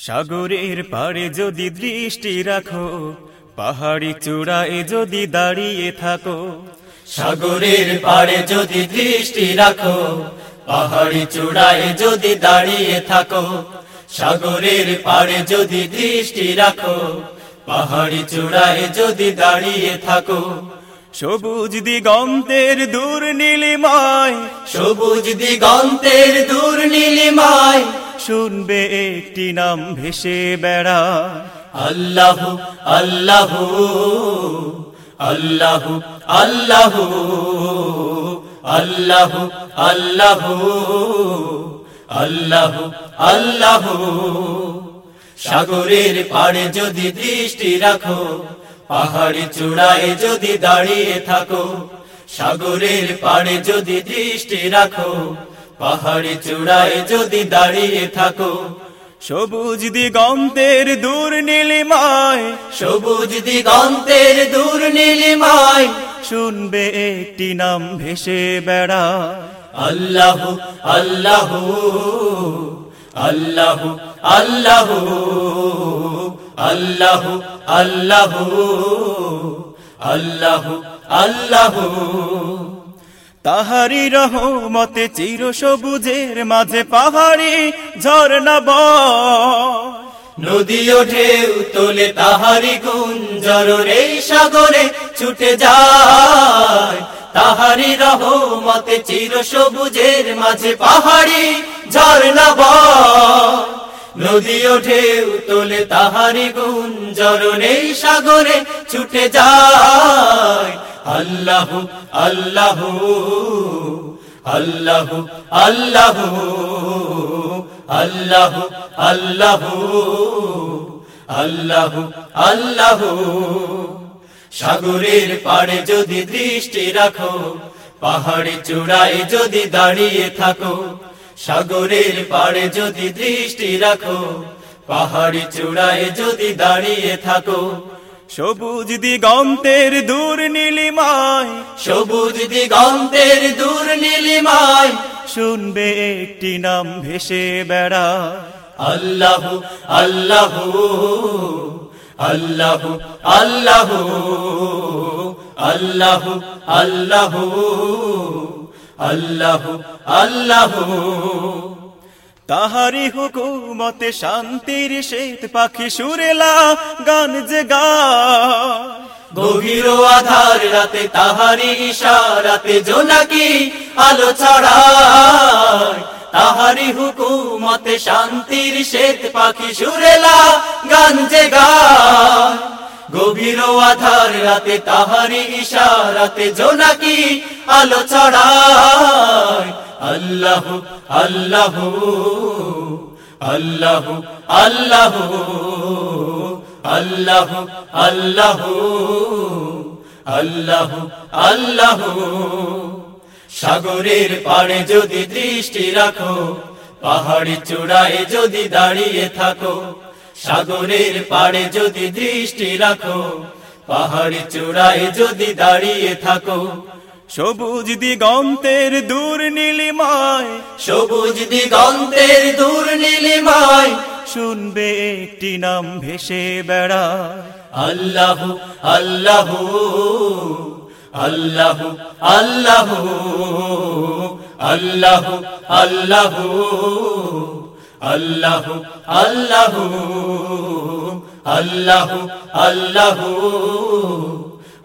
সাগরের পাড়ে যদি দৃষ্টি রাখো, পাহাড়ি চূড়ায় যদি দাঁড়িয়ে থাকো, সাগরের পাড়ে যদি দৃষ্টি রাখো, পাহাড়ি চূড়ায় যদি দাঁড়িয়ে থাকো, সাগরের পাড়ে যদি দৃষ্টি রাখো, পাহাড়ি চূড়ায় যদি দাঁড়িয়ে থাকো। সবুজ দিগন্তের দূর নীলিমায়, সবুজ দিগন্তের দূর নীলিমায় শুনবে একটি নাম ভেসে বেড়া। আল্লাহ আল্লাহ আল্লাহ আল্লাহ আল্লাহ আল্লাহ আল্লাহ আল্লাহ। সাগরের পাড়ে যদি দৃষ্টি রাখো পাহাড়ি চূড়ায় যদি দাঁড়িয়ে থাকো, সাগরের পাড়ে যদি দৃষ্টি রাখো পাহাড়ি চূড়ায় যদি দাঁড়িয়ে থাকো, সবুজ দিগন্তের দূর নীলিমায়, সবুজ দিগন্তের দূর নীলিমায় শুনবে একটি নাম ভেসে বেড়া। আল্লাহ আল্লাহ আল্লাহ আল্লাহ আল্লাহ আল্লাহ আল্লাহ আল্লাহ। তাহারি রহমতে চির সবুজের মাঝে পাহাড়ি ঝর্ণা বয় নদী ওঠে তোলে তাহারি গুঞ্জর রে সাগরে ছুটে যায়। তাহারি রহমতে চির সবুজের মাঝে পাহাড়ি ঝর্ণা বয় নদী ওঠে তোলে তাহারি গুঞ্জর নেই সাগরে ছুটে যায়। আল্লাহ আল্লাহ আল্লাহ আল্লাহ আল্লাহ আল্লাহ আল্লাহ আল্লাহ। সাগরের পাড়ে যদি দৃষ্টি রাখো, পাহাড়ি চূড়ায় যদি দাঁড়িয়ে থাকো, সাগরের পাড়ে যদি দৃষ্টি রাখো, পাহাড়ি চূড়ায় যদি দাঁড়িয়ে থাকো সবুজ দিগন্তের দূর নীলিমায়, সবুজ দিগন্তের দূর নীলিমায়, শুনবে একটি নাম ভেসে বেড়া আল্লাহ আল্লাহ আল্লাহ আল্লাহ আল্লাহ আল্লাহ আল্লাহ আল্লাহ। তাহারি হুকুমতে শান্তির শ্বেত পাখি সুরেলা গান যে গা। গভীর আধার রাতে তাহারি ইশারাতে জোনাকি আলো ছড়ায়। তাহারি হুকুমতে শান্তির শ্বেত পাখি সুরেলা গান যে গায় গভীর আধার রাতে তাহারি ইশারাতে জোনাকি আলো ছড়ায়। আল্লাহ আল্লাহ। আল্লাহ আল্লাহ আল্লাহ আল্লাহ আল্লাহ আল্লাহ। সাগরের পাড়ে যদি দৃষ্টি রাখো, পাহাড়ি চূড়ায় যদি দাঁড়িয়ে থাকো, সাগরের পাড়ে যদি দৃষ্টি রাখো, পাহাড়ি চূড়ায় যদি দাঁড়িয়ে থাকো সবুজ দিগন্তের দূর নীলিমায় সবুজ দিগন্তের দূর নীলিমায় শুনবে একটি নাম ভেসে বেড়া আল্লাহ আল্লাহ আল্লাহ আল্লাহ আল্লাহ আল্লাহ আল্লাহ আল্লাহ আল্লাহ আল্লাহ।